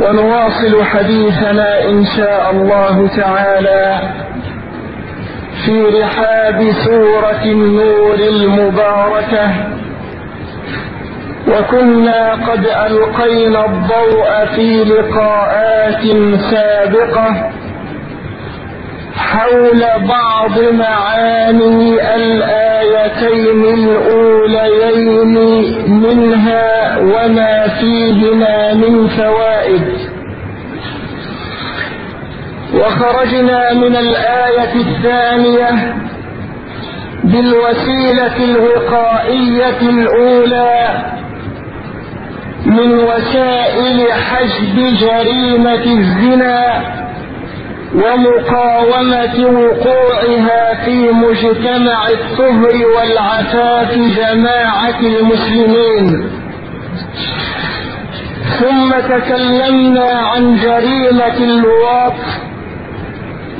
ونواصل حديثنا إن شاء الله تعالى في رحاب سورة النور المباركة. وكنا قد ألقينا الضوء في لقاءات سابقة حول بعض معاني الآيتين الأوليين منها وما فيهما من فوائد. وخرجنا من الآية الثانية بالوسيلة الوقائية الأولى من وسائل حجب جريمة الزنا ومقاومة وقوعها في مجتمع الطهر والعفاف جماعة المسلمين. ثم تكلمنا عن جريمة اللواط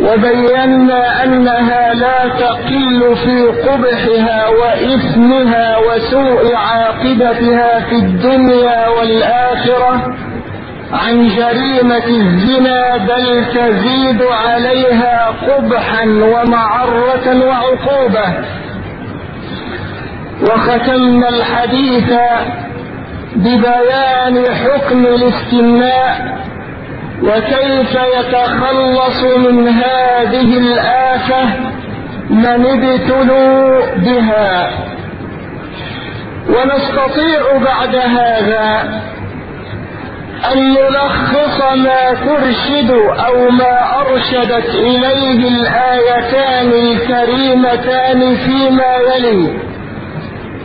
وبينا أنها لا تقل في قبحها وإثمها وسوء عاقبتها في الدنيا والآخرة. عن جريمة الزنا بل تزيد عليها قبحا ومعرة وعقوبة. وختمنا الحديث ببيان حكم الاستمناء وكيف يتخلص من هذه الآفة من ابتلوا بها. ونستطيع بعد هذا أن نلخص ما ترشد أو ما أرشدت إليه الآيتان الكريمتان فيما يلي.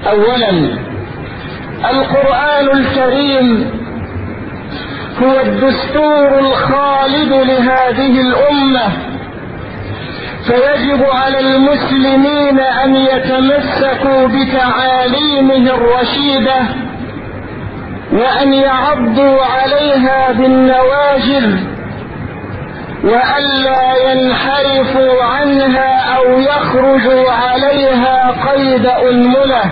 أولا القرآن الكريم هو الدستور الخالد لهذه الأمة. فيجب على المسلمين أن يتمسكوا بتعاليمه الرشيدة وأن يعضوا عليها بالنواجذ وألا ينحرفوا عنها أو يخرجوا عليها قيد أنملة.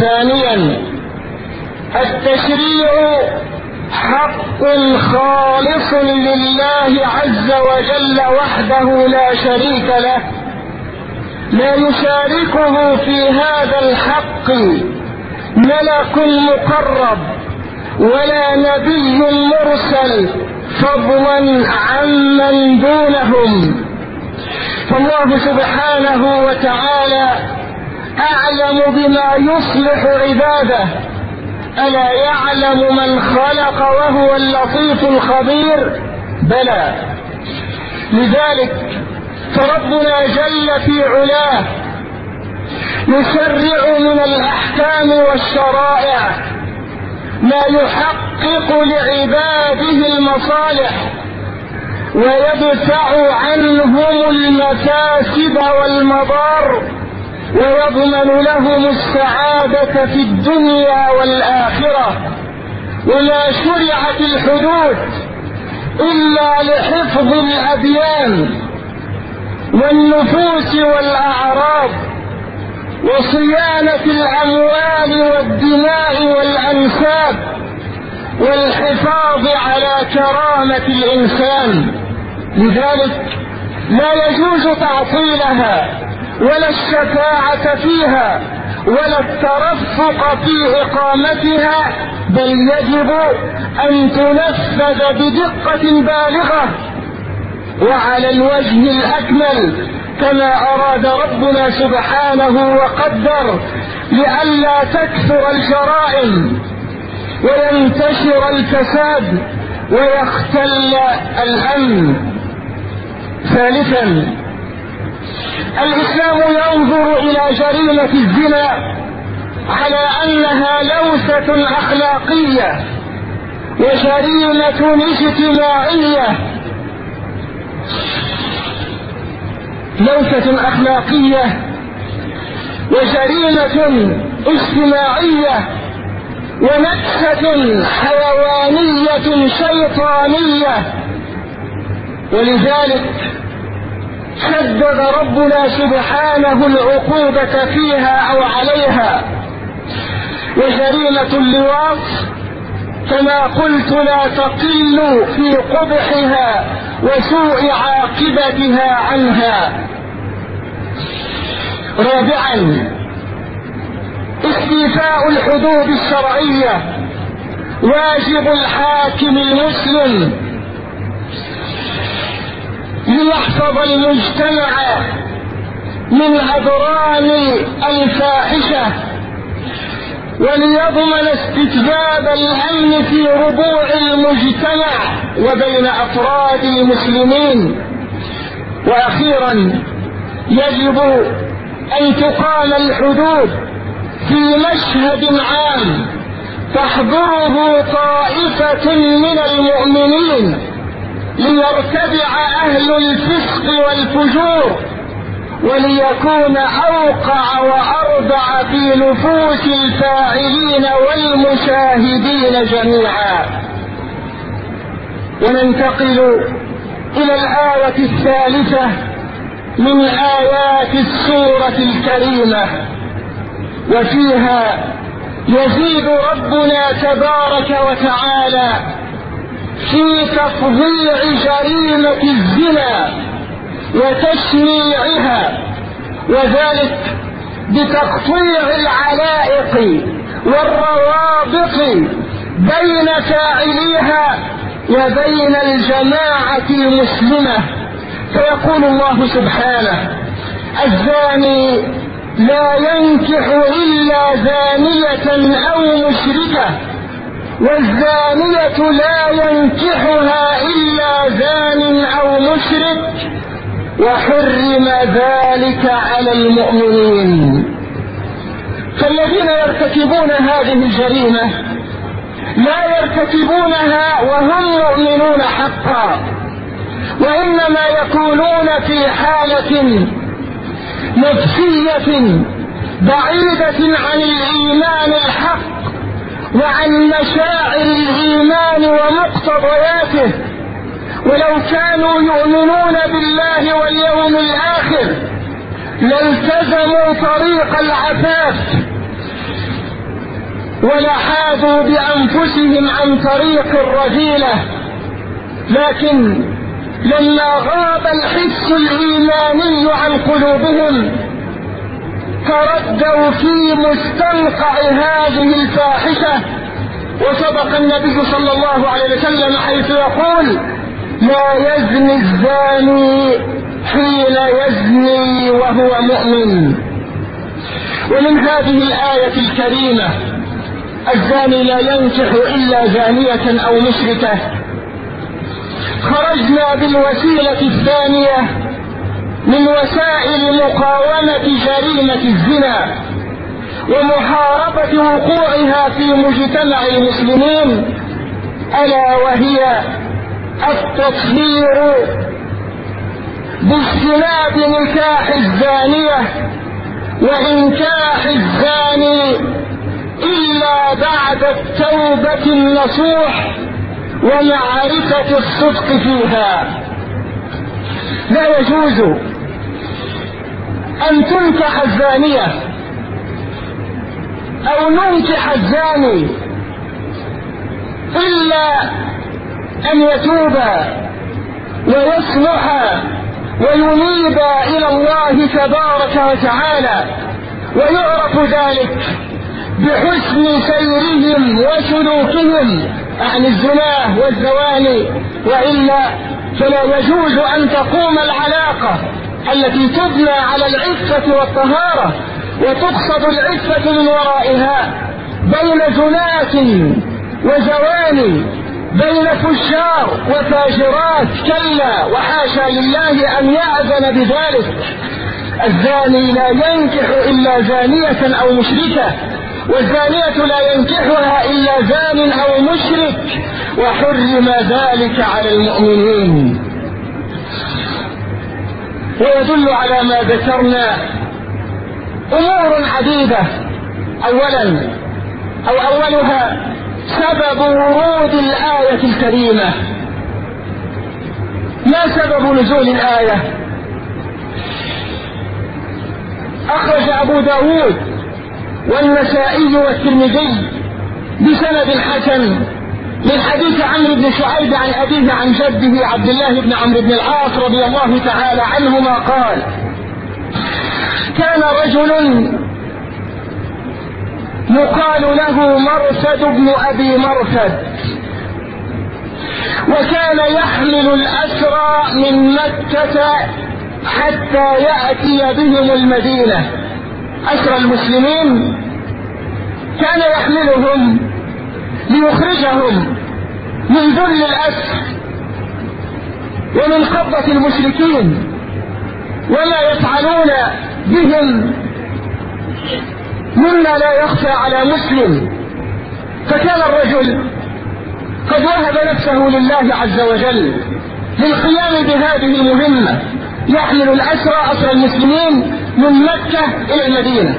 ثانيا التشريع حق خالص لله عز وجل وحده لا شريك له لا يشاركه في هذا الحق. ملك مقرب ولا نبي مرسل فضلا عمن دونهم. فالله سبحانه وتعالى أعلم بما يصلح عباده. ألا يعلم من خلق وهو اللطيف الخبير؟ بلى. لذلك فربنا جل في علاه يشرع من الأحكام والشرائع. ما يحقق لعباده المصالح ويدفع عنهم المفاسد والمضار ويضمن لهم السعادة في الدنيا والآخرة. وما شرعت الحدود إلا لحفظ الأديان والنفوس والأعراض. وصيانة الأموال والدماء والأنساب والحفاظ على كرامة الإنسان. لذلك لا يجوز تعطيلها ولا الشفاعة فيها ولا الترفق في إقامتها بل يجب أن تنفذ بدقة بالغة وعلى الوجه الأكمل. كما أراد ربنا سبحانه وقدر لئلا تكثر الجرائم وينتشر الفساد ويختل الأمن. ثالثا الإسلام ينظر إلى جريمة الزنا على أنها لوثة أخلاقية وجريمة اجتماعية. لوثة أخلاقية وجريمة اجتماعية ونكسة حيوانية شيطانية. ولذلك شدد ربنا سبحانه العقوبة فيها أو عليها. وجريمة اللواط كما قلت لا تقل في قبحها وسوء عاقبتها عنها. رابعا استيفاء الحدود الشرعية. واجب الحاكم المسلم ليحفظ المجتمع من أضرار الفاحشة. وليضمن استتباب الأمن في ربوع المجتمع وبين أفراد المسلمين. وأخيرا يجب أن تقام الحدود في مشهد عام تحضره طائفة من المؤمنين ليرتدع أهل الفسق والفجور وليكون أوقع وأربع في نفوس الفاعلين والمشاهدين جميعا. وننتقل إلى الآية الثالثة من آيات السورة الكريمة. وفيها يزيد ربنا تبارك وتعالى في تفظيع جريمة الزنا. وتشنيعها وذلك بتقطيع العلائق والروابط بين فاعليها وبين الجماعة المسلمة. فيقول الله سبحانه الزاني لا ينكح إلا زانية أو مشركة والزانية لا ينكحها إلا زان أو مشرك. وحرم ذلك على المؤمنين. فالذين يرتكبون هذه الجريمة لا يرتكبونها وهم مؤمنون حقا وإنما يكونون في حالة نفسية بعيدة عن الإيمان الحق وعن مشاعر الإيمان ومقتضياته. ولو كانوا يؤمنون بالله واليوم الآخر لالتزموا طريق العفاف ولحادوا بأنفسهم عن طريق الرذيلة. لكن لما غاب الحس الإيماني عن قلوبهم تردوا في مستنقع هذه الفاحشة. وصدق النبي صلى الله عليه وسلم حيث يقول لا يزني الزاني حين يزني وهو مؤمن. ومن هذه الآية الكريمة الزاني لا ينكح إلا زانية أو مشركة. خرجنا بالوسيلة الثانية من وسائل مقاومة جريمة الزنا ومحاربة وقوعها في مجتمع المسلمين ألا وهي التطهير باجتناب نكاح الزانية وإنكاح الزاني إلا بعد التوبة النصوح ومعرفة الصدق فيها. لا يجوز أن تنكح الزانية أو ننكح الزاني إلا أن يتوب ويصلح وينيب إلى الله تبارك وتعالى. ويعرف ذلك بحسن سيرهم وسلوكهم عن الزنا والزواني وإلا فلا يجوز أن تقوم العلاقة التي تبنى على العفة والطهارة وتقصد العفة من ورائها بين زناة وزواني بين فجار وفاجرات كلا وحاشا لله أن يأذن بذلك. الزاني لا ينكح إلا زانية أو مشركة والزانية لا ينكحها إلا زان أو مشرك وحرم ذلك على المؤمنين. ويدل على ما ذكرنا أمور عديدة اولا أو أولها سبب ورود الآية الكريمة. ما سبب نزول الآية؟ أخرج أبو داود والنسائي والترمذي بسند حسن من حديث عمرو بن شعيب عن أبيه عن جده عبد الله بن عمرو بن العاص رضي الله تعالى عنهما قال كان رجل يقال له مرثد بن أبي مرثد. وكان يحمل الأسرى من مكة حتى يأتي بهم المدينة. أسرى المسلمين كان يحملهم ليخرجهم من ذل الأسر ومن قبضة المشركين وما يفعلون بهم. مما لا يخفى على مسلم. فكان الرجل قد وهب نفسه لله عز وجل للقيام بهذه المهمة يحمل الأسرى أسرى المسلمين من مكة إلى المدينة.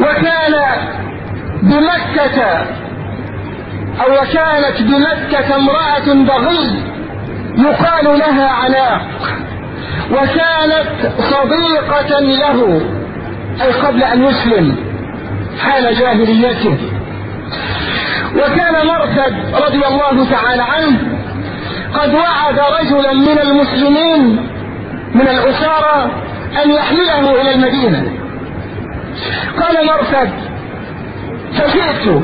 وكان بمكة أو وكانت بمكة امرأة بغي يقال لها عناق وكانت صديقة له. أي قبل أن يسلم حال جاهليته. وكان مرثد رضي الله تعالى عنه قد وعد رجلا من المسلمين من الأسارة أن يحمله إلى المدينة. قال مرثد فجئت.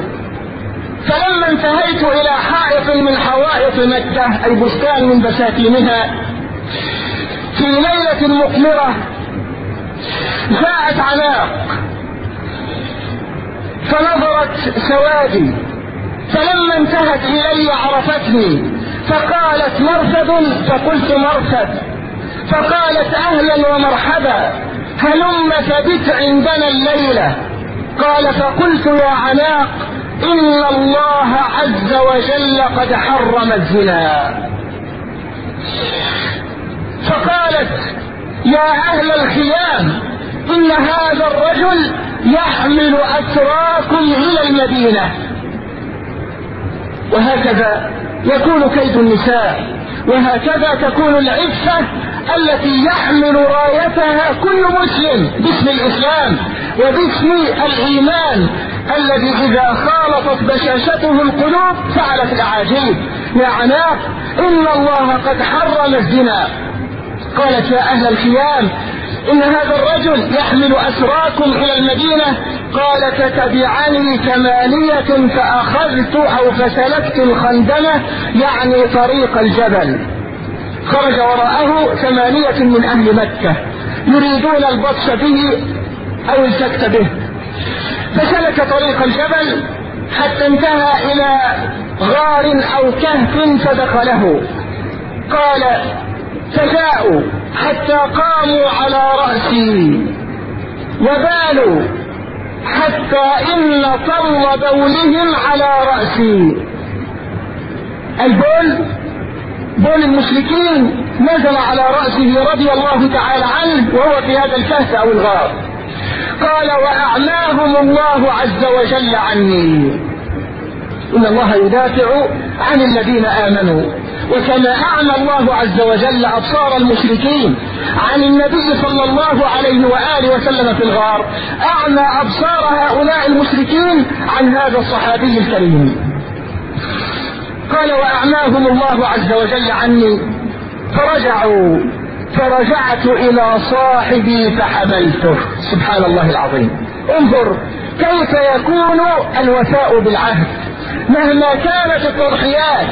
فلما انتهيت إلى حائط من حوائط مكة أي بستان من بساتينها في ليلة مقمرة جاءت عناق فنظرت سوادي. فلما انتهت إلي عرفتني. فقالت مرثد فقلت مرثد فقالت أهلا ومرحبا. هلم فبت عندنا الليلة. قال فقلت يا عناق إن الله عز وجل قد حرم الزنا. فقالت يا أهل الخيام إن هذا الرجل يحمل أسراكم إلى المدينة. وهكذا يكون كيد النساء وهكذا تكون العفة التي يحمل رايتها كل مسلم. باسم الإسلام وباسم الإيمان الذي إذا خالطت بشاشته القلوب فعلت الأعاجيب يا عناق إن الله قد حرم الزنا. قالت يا أهل الخيام إن هذا الرجل يحمل أسراكم إلى المدينة؟ قال تتبعني ثمانية فأخذت أو فسلكت الخندمة يعني طريق الجبل. خرج وراءه ثمانية من أهل مكة يريدون البطش به أو السكت به. فسلك طريق الجبل حتى انتهى إلى غار أو كهف فدخله. قال فجاءوا حتى قاموا على رأسي وبالوا حتى إن طل بولهم على رأسي. البول بول المشركين نزل على رأسه رضي الله تعالى عنه وهو في هذا الكهف أو الغار. قال وأعماهم الله عز وجل عني. إن الله يدافع عن الذين آمنوا. وكما أعمى الله عز وجل أبصار المشركين عن النبي صلى الله عليه وآله وسلم في الغار أعمى أبصار هؤلاء المشركين عن هذا الصحابي الكريم. قال وأعماهم الله عز وجل عني. فرجعوا فرجعت إلى صاحبي فحملته. سبحان الله العظيم. انظر كيف يكون الوفاء بالعهد؟ مهما كانت التضحيات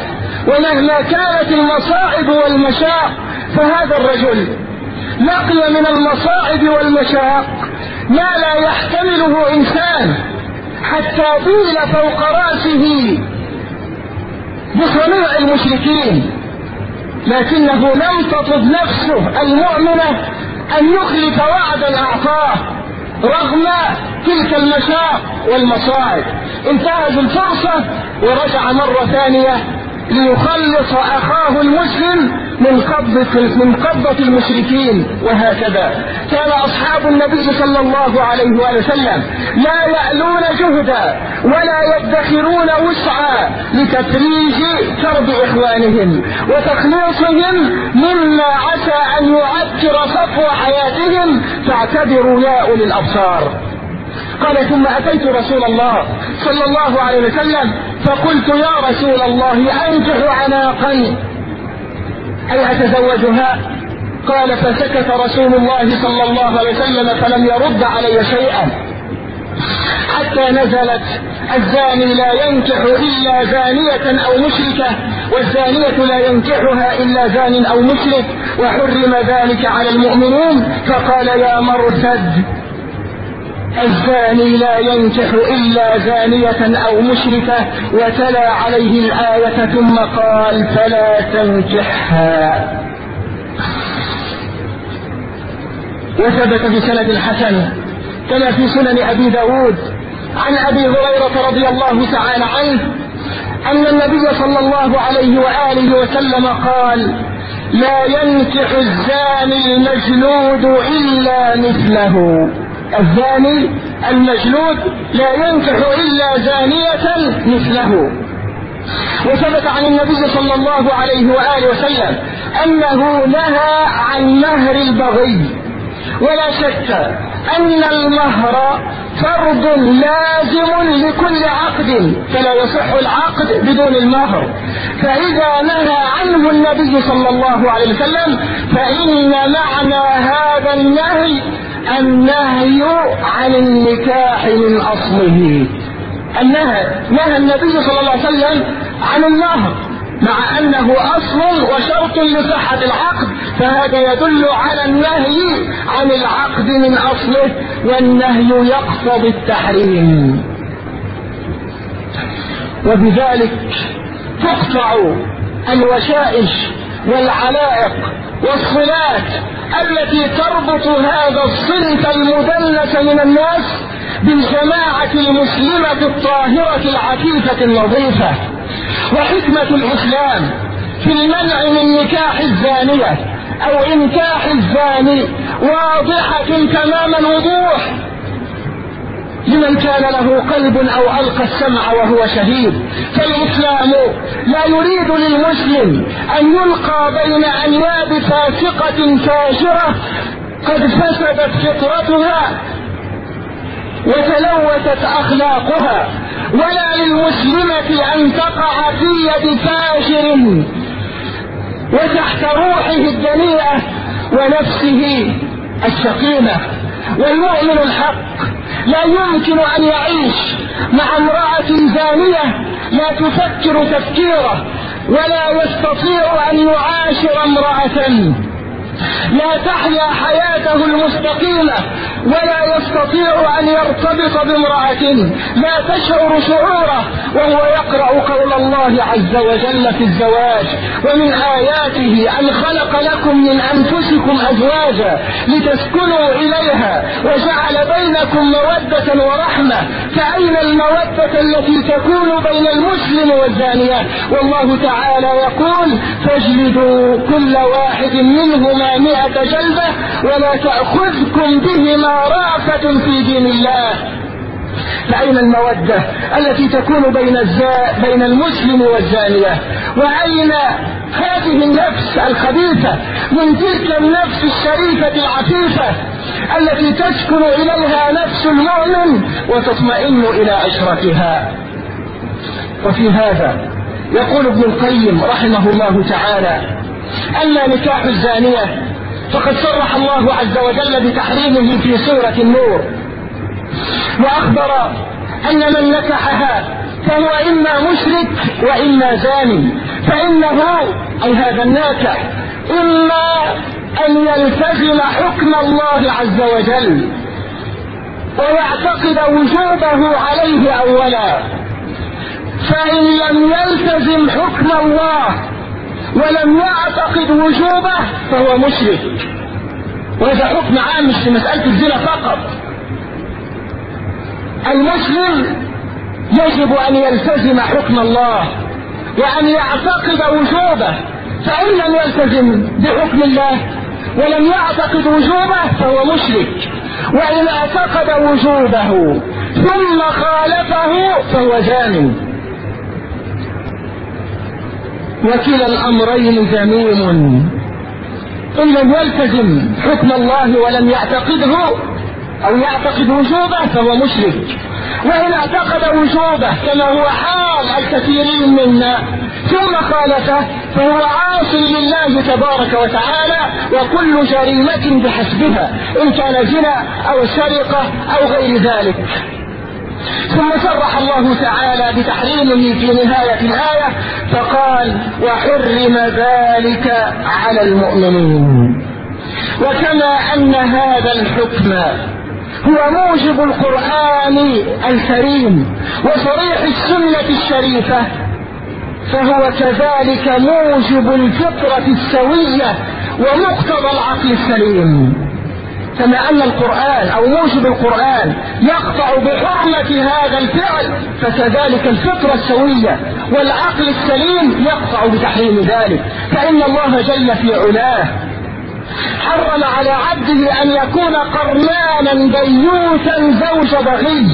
ومهما كانت المصائب والمشاق فهذا الرجل لقي من المصائب والمشاق ما لا يحتمله إنسان حتى بيل فوق رأسه بصنيع المشركين. لكنه لم تطب نفسه المؤمنة أن يخلف وعدا أعطاه. رغم تلك المشاق والمصائب انتهز الفرصة ورجع مرة ثانية ليخلص أخاه المسلم من قبضة من قبضة المشركين وهكذا. كان أصحاب النبي صلى الله عليه وآله وسلم لا يألون جهدا ولا يدخرون وسعا لتفريج كرب إخوانهم وتخليصهم مما عسى أن يعكر صفو حياتهم. فاعتبروا يا أولي الأبصار. قال ثم أتيت رسول الله صلى الله عليه وسلم فقلت يا رسول الله أنكح عناقا أي أتزوجها؟ قال فسكت رسول الله صلى الله عليه وسلم فلم يرد علي شيئا. حتى نزلت الزاني لا ينكح إلا زانية أو مشركة والزانية لا ينكحها إلا زان أو مشرك وحرم ذلك على المؤمنين. فقال يا مرثد الزاني لا ينكح إلا زانية أو مشركة وتلا عليه الآية ثم قال فلا تنكحها. وثبت بسند الحسن كما في سنن أبي داود عن أبي هريرة رضي الله تعالى عنه أن النبي صلى الله عليه وآله وسلم قال لا ينكح الزاني المجلود إلا مثله. الزاني المجلود لا ينكح إلا زانية مثله. وثبت عن النبي صلى الله عليه وآله وسلم أنه نهى عن مهر البغي. ولا شك أن المهر فرض لازم لكل عقد فلا يصح العقد بدون المهر. فإذا نهى عنه النبي صلى الله عليه وسلم فإن معنى هذا النهي النهي عن النكاح من أصله. النهي نهى النبي صلى الله عليه وسلم عن المهر. مع أنه أصل وشرط لصحة العقد فهذا يدل على النهي عن العقد من أصله والنهي يقتضي التحريم. وبذلك تقطع الوشائش والعلائق والصلات التي تربط هذا الصنف المدنس من الناس بالجماعة المسلمة الطاهرة العفيفة النظيفة. وحكمة الإسلام في المنع من نكاح الزانية أو إنكاح الزاني واضحة تمام الوضوح لمن كان له قلب أو ألقى السمع وهو شهيد. فالإسلام لا يريد للمسلم أن يلقى بين أنياب فاسقة فاجرة قد فسدت فطرتها وتلوثت أخلاقها. ولا للمسلمة أن تقع في يد فاجر وتحت روحه الدنيئة ونفسه السقيمة. والمؤمن الحق لا يمكن أن يعيش مع امرأة زانية لا تفكر تفكيره ولا يستطيع أن يعاشر امرأة لا تحيا حياته المستقيمة ولا يستطيع أن يرتبط بامرأة. لا تشعر شعوره وهو يقرأ قول الله عز وجل في الزواج ومن آياته أن خلق لكم من أنفسكم أزواجا لتسكنوا إليها وجعل بينكم مودة ورحمة. فأين المودة التي تكون بين المسلم والزانية؟ والله تعالى يقول فاجلدوا كل واحد منهما مئة جلدة ولا تأخذكم بهما رأفة في دين الله. فأين المودة التي تكون بين الزا... بين المسلم والزانية؟ وأين هذه النفس الخبيثة من تلك النفس الشريفة العفيفة التي تسكن إليها نفس المؤمن وتطمئن إلى عشرتها؟ وفي هذا يقول ابن القيم رحمه الله تعالى أما نكاح الزانية فقد صرح الله عز وجل بتحريمه في سورة النور. وأخبر أن من نكحها فهو إما مشرك وإما زاني فإنه أي هذا الناكح إما أن يلتزم حكم الله عز وجل ويعتقد وجوبه عليه أولا. فإن لم يلتزم حكم الله ولم يعتقد وجوبه فهو مشرك. وهذا حكم عام مش في مسألة الزنا فقط. المسلم يجب أن يلتزم حكم الله وأن يعتقد وجوبه. فإن لم يلتزم بحكم الله ولم يعتقد وجوبه فهو مشرك. وإن اعتقد وجوبه ثم خالفه فهو زاني وكلا الأمرين ذميم إن لم يلتزم حكم الله ولم يعتقده أو يعتقد وجوبه فهو مشرك. وإن اعتقد وجوبه كما هو حال الكثيرين منا ثم خالفه فهو عاص لله تبارك وتعالى وكل جريمة بحسبها إن كان زنا أو سرقة أو غير ذلك. ثم صرح الله تعالى بتحريمه في نهاية الآية فقال وحرم ذلك على المؤمنين. وكما أن هذا الحكم هو موجب القرآن الكريم وصريح السنة الشريفة فهو كذلك موجب الفطرة السوية ومقتضى العقل السليم. كما أن القرآن أو موجب القرآن يقطع بحرمة هذا الفعل فكذلك الفطرة السوية والعقل السليم يقطع بتحريم ذلك. فإن الله جل في علاه حرم على عبده أن يكون قرنانا ديوثا زوج بغي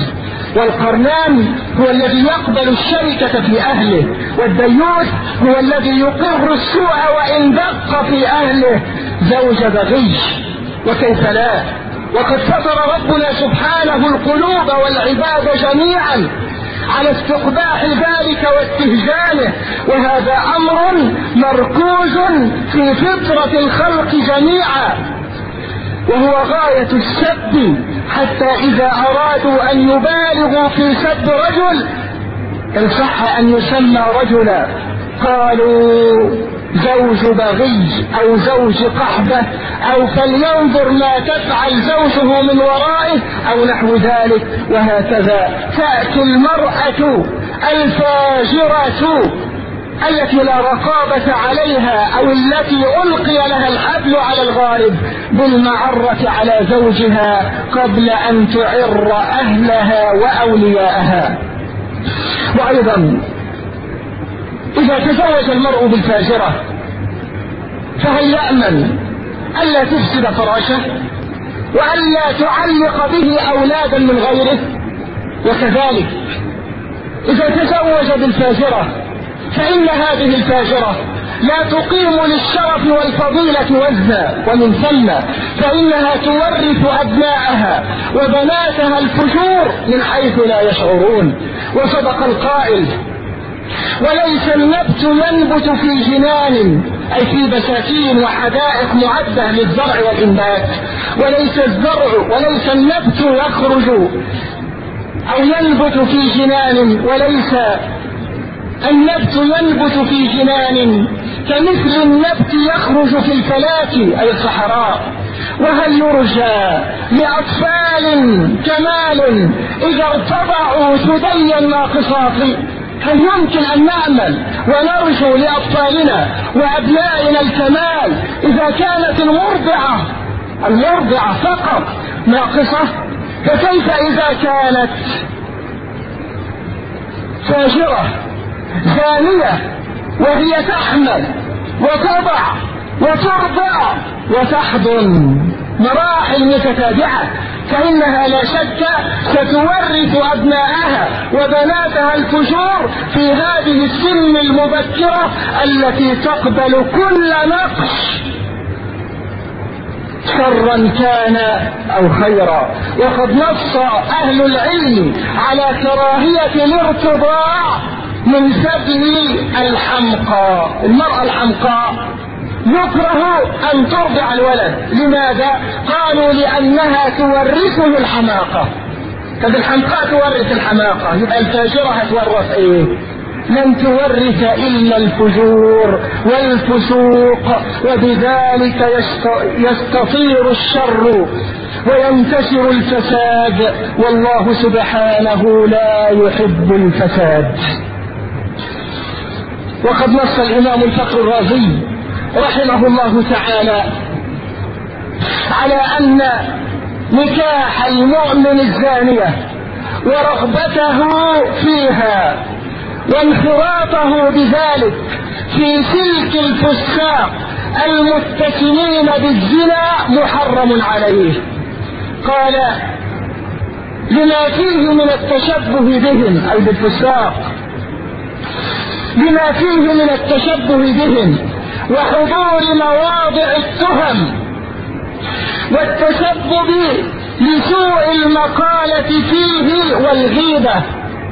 والقرنان هو الذي يقبل الشركة في أهله والديوث هو الذي يقر السوء وإن دق في أهله زوج بغي وكيف لا؟ وقد فطر ربنا سبحانه القلوب والعباد جميعا على استقباح ذلك واستهجانه وهذا أمر مركوز في فطرة الخلق جميعا. وهو غاية السب حتى إذا أرادوا أن يبالغوا في سب رجل إن صح أن يسمى رجلا. قالوا زوج بغي أو زوج قحبة أو فلينظر ما تفعل زوجه من ورائه أو نحو ذلك وهكذا. تأتي المرأة الفاجرة التي لا رقابة عليها أو التي ألقي لها الحبل على الغارب بالمعرة على زوجها قبل أن تعر أهلها وأولياءها. وأيضا إذا تزوج المرء بالفاجرة فهل يأمن ألا تفسد فراشه وألا تعلق به أولادا من غيره؟ وكذلك إذا تزوج بالفاجرة فإن هذه الفاجرة لا تقيم للشرف والفضيلة وزنا ومن ثم فإنها تورث أبناءها وبناتها الفجور من حيث لا يشعرون. وصدق القائل وليس النبت ينبت في جنان أي في بساتين وحدائق معدة للزرع والإنبات. وليس الزرع وليس النبت يخرج أو ينبت في جنان وليس النبت ينبت في جنان. كمثل النبت يخرج في الفلاة أي الصحراء. وهل يرجى لأطفال كمال إذا ارتضعوا ثدي الناقصات هل يمكن أن نعمل ونرجو لأطفالنا وأبنائنا الكمال إذا كانت المرضعة المرضعة فقط ناقصة. فكيف إذا كانت فاجرة ثانية وهي تحمل وتضع وترضع وتحضن؟ مراحل متتابعة فإنها لا شك ستورث أبناءها وبناتها الفجور في هذه السن المبكرة التي تقبل كل نقش. شرا كان أو خيرا وقد نص أهل العلم على كراهية الارتضاع من سبي الحمقى المرأة الحمقاء يكره أن ترضع الولد. لماذا؟ قالوا لأنها تورثه الحماقة. طب الحمقاء تورث الحماقة. يبقى الفاجرة هتورث إيه؟ لن تورث إلا الفجور والفسوق وبذلك يستطير الشر وينتشر الفساد. والله سبحانه لا يحب الفساد. وقد نص الإمام الفقر الرازي رحمه الله تعالى على أن نكاح المؤمن الزانية ورغبته فيها وانخراطه بذلك في سلك الفساق المتسمين بالزنا محرم عليه. قال لما فيه من التشبه بهم أي بالفساق لما فيه من التشبه بهم وحضور مواضع التهم والتسبب لسوء المقالة فيه والغيبة.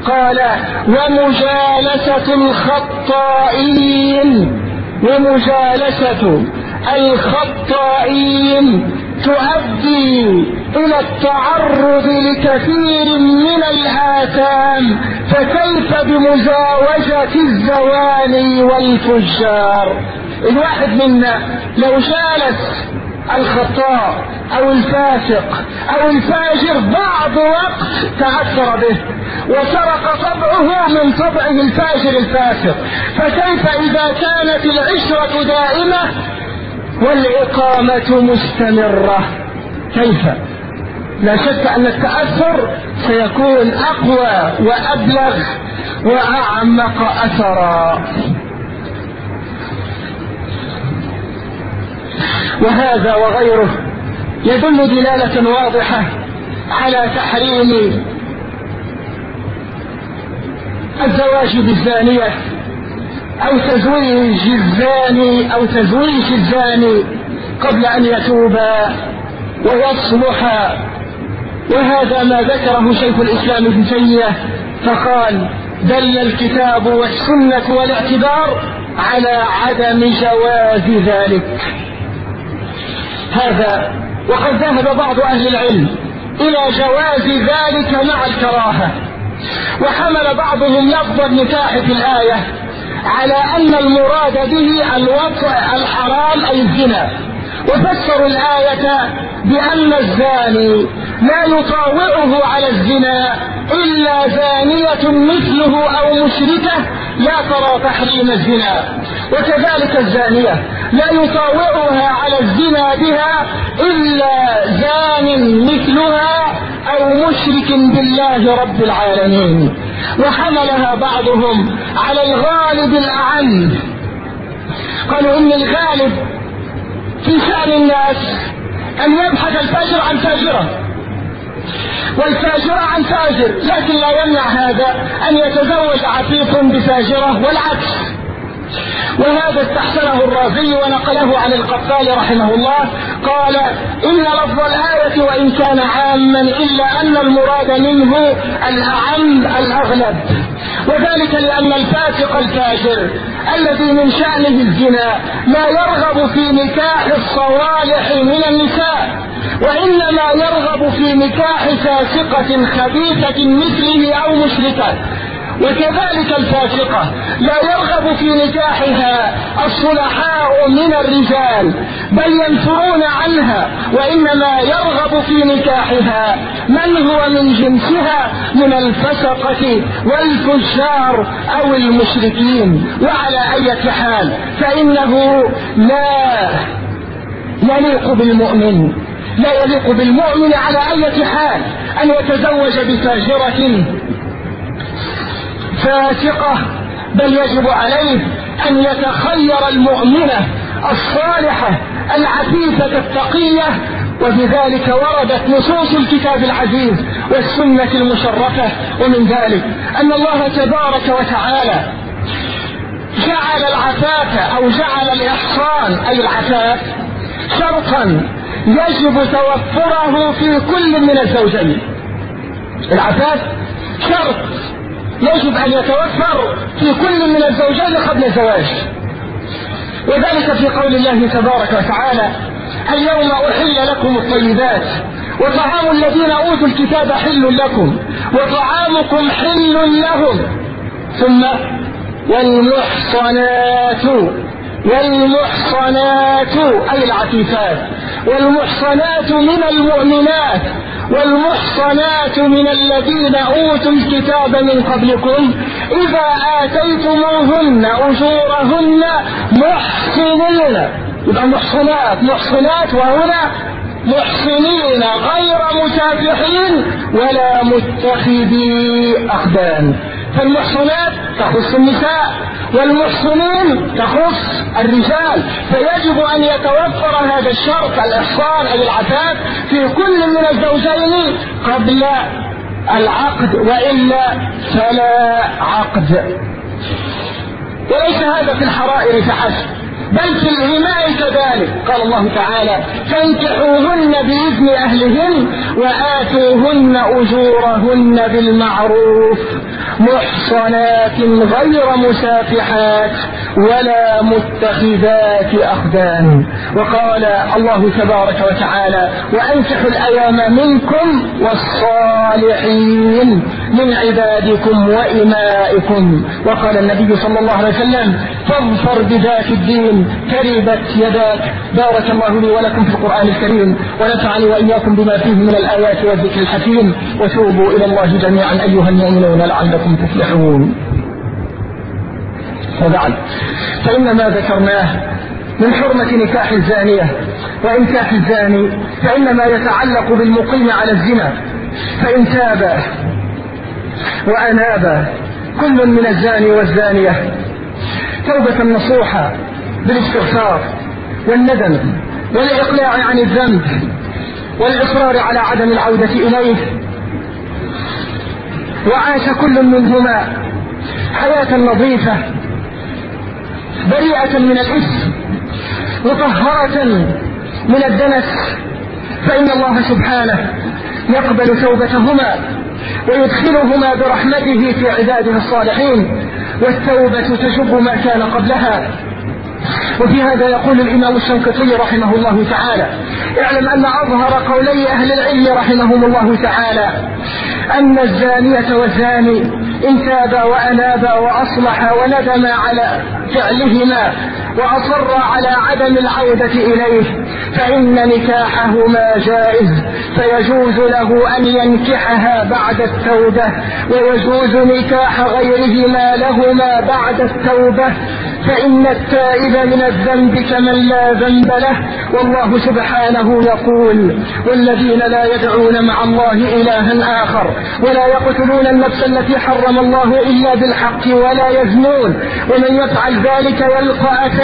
قال ومجالسة الخطائين ومجالسة الخطائين تؤدي إلى التعرض لكثير من الآثام فكيف بمزاوجة الزواني والفجار؟ الواحد منا لو جالس الخطاء أو الفاسق أو الفاجر بعض وقت تأثر به وسرق طبعه من طبعه الفاجر الفاسق فكيف إذا كانت العشرة دائمة والإقامة مستمرة؟ كيف؟ لا شك أن التأثر سيكون أقوى وأبلغ وأعمق أثرا. وهذا وغيره يدل دلالة واضحة على تحريم الزواج بالزانية أو تزويج الزاني أو تزويج الزاني قبل أن يتوب ويصلح. وهذا ما ذكره شيخ الإسلام ابن تيمية فقال دل الكتاب والسنة والاعتبار على عدم جواز ذلك. هذا وقد ذهب بعض أهل العلم إلى جواز ذلك مع الكراهة وحمل بعضهم لفظ النكاح في الآية على أن المراد به الوطع الحرام أي الزنا. وفسروا الآية بأن الزاني لا يطاوعه على الزنا إلا زانية مثله أو مشركة لا ترى تحريم الزنا. وكذلك الزانية لا يطاوعها على الزنا بها إلا زان مثلها أو مشرك بالله رب العالمين. وحملها بعضهم على الغالب الأعم. قالوا إن الغالب في شأن الناس أن يبحث الفاجر عن فاجرة. والفاجرة عن فاجر لكن لا يمنع هذا أن يتزوج عفيف بفاجرة والعكس. وهذا استحسنه الرازي ونقله عن القفال رحمه الله؟ قال إن لفظ الآية وإن كان عاما إلا أن المراد منه الأعم الأغلب. وذلك لأن الفاسق الفاجر الذي من شأنه الزنا لا يرغب في نكاح الصوالح من النساء وإنما يرغب في نكاح فاسقة خبيثة مثله أو مشركة. وكذلك الفاسقة لا يرغب في نكاحها الصلحاء من الرجال بل ينفرون عنها وإنما يرغب في نكاحها من هو من جنسها من الفسقة والفجار أو المشركين. وعلى أي حال فإنه لا يليق بالمؤمن لا يليق بالمؤمن على أي حال أن يتزوج بفاجرة فاسقة بل يجب عليه أن يتخير المؤمنة الصالحة العفيفة التقية. وبذلك وردت نصوص الكتاب العزيز والسنة المشرفة. ومن ذلك أن الله تبارك وتعالى جعل العفاف أو جعل الإحصان أي العفاف شرطا يجب توفره في كل من الزوجين. العفاف شرط يجب أن يتوفر في كل من الزوجين قبل الزواج. وذلك في قول الله تبارك وتعالى اليوم أحل لكم الطيبات وطعام الذين أوتوا الكتاب حل لكم وطعامكم حل لهم. ثم والمحصنات. والمحصنات أي العفيفات والمحصنات من المؤمنات والمحصنات من الذين أوتوا الكتاب من قبلكم إذا آتيتموهن أجورهن محصنين. يبقى محصنات محصنات وهنا محصنين غير مسافحين ولا متخذي أخدان. فالمحصنات تخص النساء والمحصنين تخص الرجال. فيجب أن يتوفر هذا الشرط الإحصان أو العفاف في كل من الزوجين قبل العقد وإلا فلا عقد. وليس هذا في الحرائر فحسب بل في الإماء كذلك. قال الله تعالى فانكحوهن بإذن أهلهن وآتوهن أجورهن بالمعروف محصنات غير مسافحات ولا متخذات أخدان. وقال الله تبارك وتعالى وأنكحوا الأيام منكم والصالحين من عبادكم وإمائكم. وقال النبي صلى الله عليه وسلم فاظفر بذات الدين كربت يداك. بارك الله لي ولكم في القرآن الكريم ونفعني وإياكم بما فيه من الآيات والذكر الحكيم. وتوبوا إلى الله جميعا أيها المؤمنون لعلكم تفلحون. وبعد فإن ما ذكرناه من حرمة نكاح الزانية وإنكاح الزاني فإنما يتعلق بالمقيم على الزنا فإن تاب وأناب كل من الزاني والزانية توبة نصوحة. بالاستغفار والندم والإقلاع عن الذنب والإصرار على عدم العودة إليه. وعاش كل منهما حياة نظيفة بريئة من الإثم مطهرة من الدنس. فإن الله سبحانه يقبل توبتهما ويدخلهما برحمته في عباده الصالحين والتوبة تشب ما كان قبلها. وفي هذا يقول الإمام الشنقيطي رحمه الله تعالى اعلم أن أظهر قولي أهل العلم رحمهم الله تعالى أن الزانية والزاني إن تابا وأنابا وأصلحا وندما على فعلهما وأصر على عدم العودة إليه فإن نكاحهما جائز فيجوز له أن ينكحها بعد التوبة ويجوز نكاح غيرهما لهما بعد التوبة فإن التائب من الذنب كمن لا ذنب له والله سبحانه يقول والذين لا يدعون مع الله إلها آخر ولا يقتلون النفس التي حرم الله إلا بالحق ولا يزنون ومن يفعل ذلك يلقى أثاما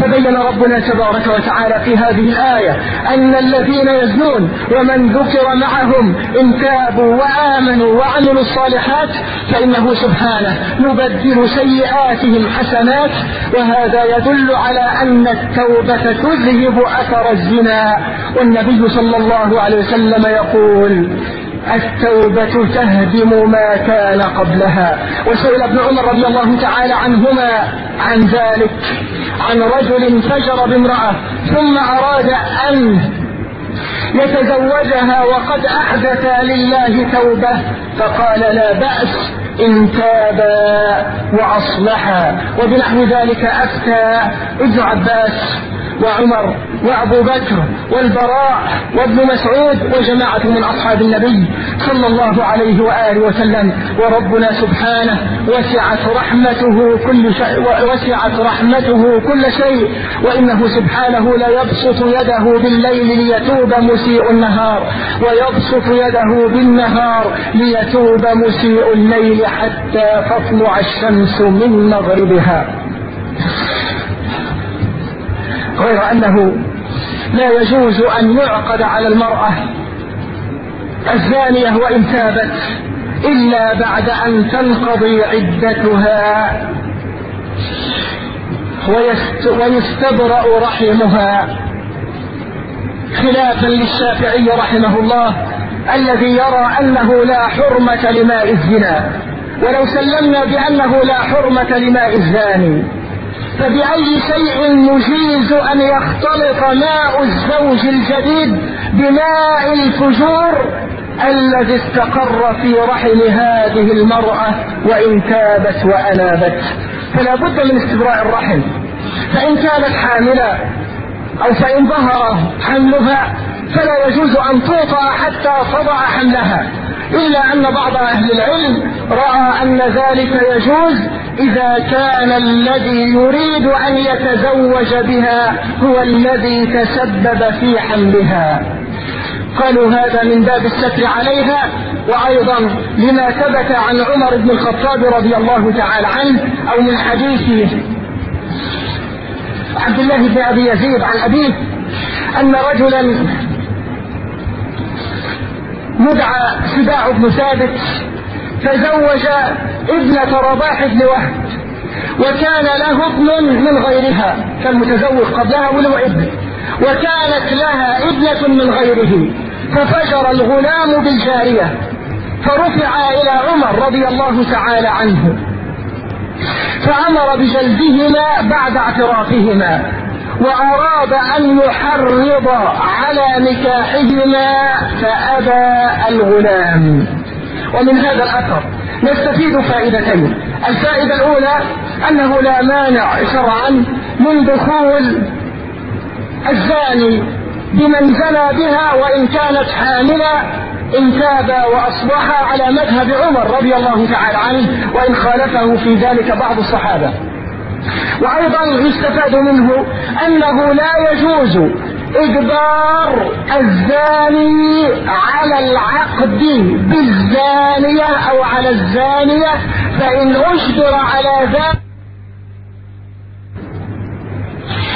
فبين ربنا تبارك وتعالى في هذه الآية أن الذين يزنون ومن ذكر معهم إن تابوا وآمنوا وعملوا الصالحات فإنه سبحانه يبدل سيئاتهم حسنات وهذا يدل على أن التوبة تذهب أثر الزنا والنبي صلى الله عليه وسلم يقول التوبة تهدم ما كان قبلها. وسئل ابن عمر رضي الله تعالى عنهما عن ذلك عن رجل فجر بامرأة ثم أراد أن يتزوجها وقد أحدث لله توبة فقال لا بأس إن تابا وأصلحا وبنحو ذلك أفتى ابن عباس وعمر وأبو بكر والبراء وابن مسعود وجماعة من أصحاب النبي صلى الله عليه وآله وسلم. وربنا سبحانه وسعت رحمته كل شيء وسعت رحمته كل شيء. وإنه سبحانه لا يبسط يده بالليل ليتوب مسيء النهار ويبسط يده بالنهار ليتوب مسيء الليل حتى تطلع الشمس من مغربها. غير أنه لا يجوز أن يعقد على المرأة الزانية وإن تابت إلا بعد أن تنقضي عدتها. ويستبرأ رحمها. خلافا للشافعي رحمه الله الذي يرى أنه لا حرمة لماء الزنا. ولو سلمنا بأنه لا حرمة لماء الزاني. فبأي شيء نجيز أن يختلط ماء الزوج الجديد بماء الفجور الذي استقر في رحم هذه المرأة وإن تابت وأنابت؟ فلا بد من استبراء الرحم. فإن كانت حاملة أو فإن ظهر حملها فلا يجوز أن توطأ حتى تضع حملها. إلا أن بعض أهل العلم رأى أن ذلك يجوز إذا كان الذي يريد أن يتزوج بها هو الذي تسبب في حملها. قالوا هذا من باب الستر عليها وأيضا لما ثبت عن عمر بن الخطاب رضي الله تعالى عنه أو من حديث عبد الله بن أبي يزيد عن أبيه أن رجلا مدعى سباع بن ثابت تزوج ابنة رباح بن وهب وكان له ابن من غيرها كان متزوج قبلها وله ابن وكانت لها ابنة من غيره ففجر الغلام بالجارية فرفع إلى عمر رضي الله تعالى عنه فأمر بجلدهما بعد اعترافهما. وأراد أن يحرض على نكاحهما فأبى الغلام. ومن هذا الأثر نستفيد فائدتين. الفائدة الأولى أنه لا مانع شرعا من دخول الزاني بمن زنى بها وإن كانت حاملة إن تاب وأصبح على مذهب عمر رضي الله تعالى عنه وإن خالفه في ذلك بعض الصحابة. وأيضا يستفاد منه أنه لا يجوز إجبار الزاني على العقد بالزانية أو على الزانية فإن أجبر على ذلك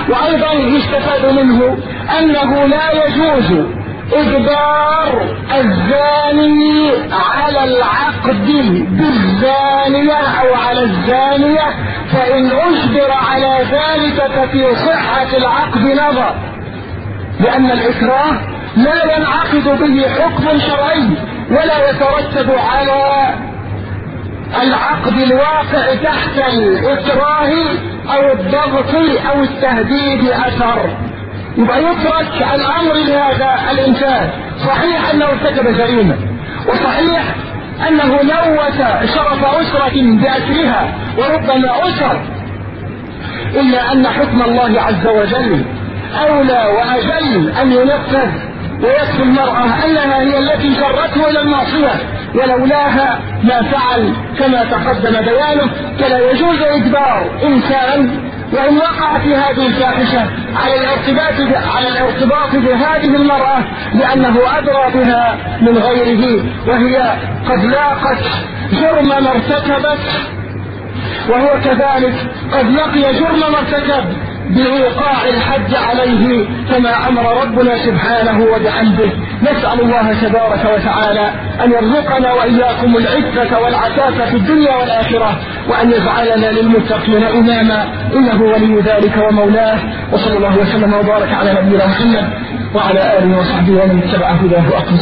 وأيضا يستفاد منه أنه لا يجوز إجبار الزاني على العقد بالزانية أو على الزانية فإن أجبر على ذلك ففي صحة العقد نظر. لأن الإكراه لا ينعقد به حكم شرعي ولا يترتب على العقد الواقع تحت الإكراه أو الضغط أو التهديد أثر. يبقى يترك الأمر لهذا الإنسان. صحيح أنه ارتكب جريمة وصحيح أنه لوث شرف أسرة بأسرها وربما أسر. إلا أن حكم الله عز وجل أولى وأجل أن ينفذ ويكفي المرأة أنها هي التي جرته إلى المعصية. ولولاها ما فعل كما تقدم بيانه فلا يجوز إجبار إنسان وإن وقع في هذه الفاحشة على الارتباط على الارتباط بهذه المرأة لأنه أدرى بها من غيره وهي قد لاقت جرم ما ارتكبت وهو كذلك قد لقي جرم ما ارتكب. بإيقاع الحج عليه كما أمر ربنا سبحانه وبحمده. نسأل الله تبارك وتعالى أن يرزقنا وإياكم العزة والعفاف في الدنيا والآخرة وأن يجعلنا للمتقين إماما. إنه ولي ذلك ومولاه. وصلى الله وسلم وبارك على نبينا محمد وعلى آله وصحبه ومن اتبع هداه وأقم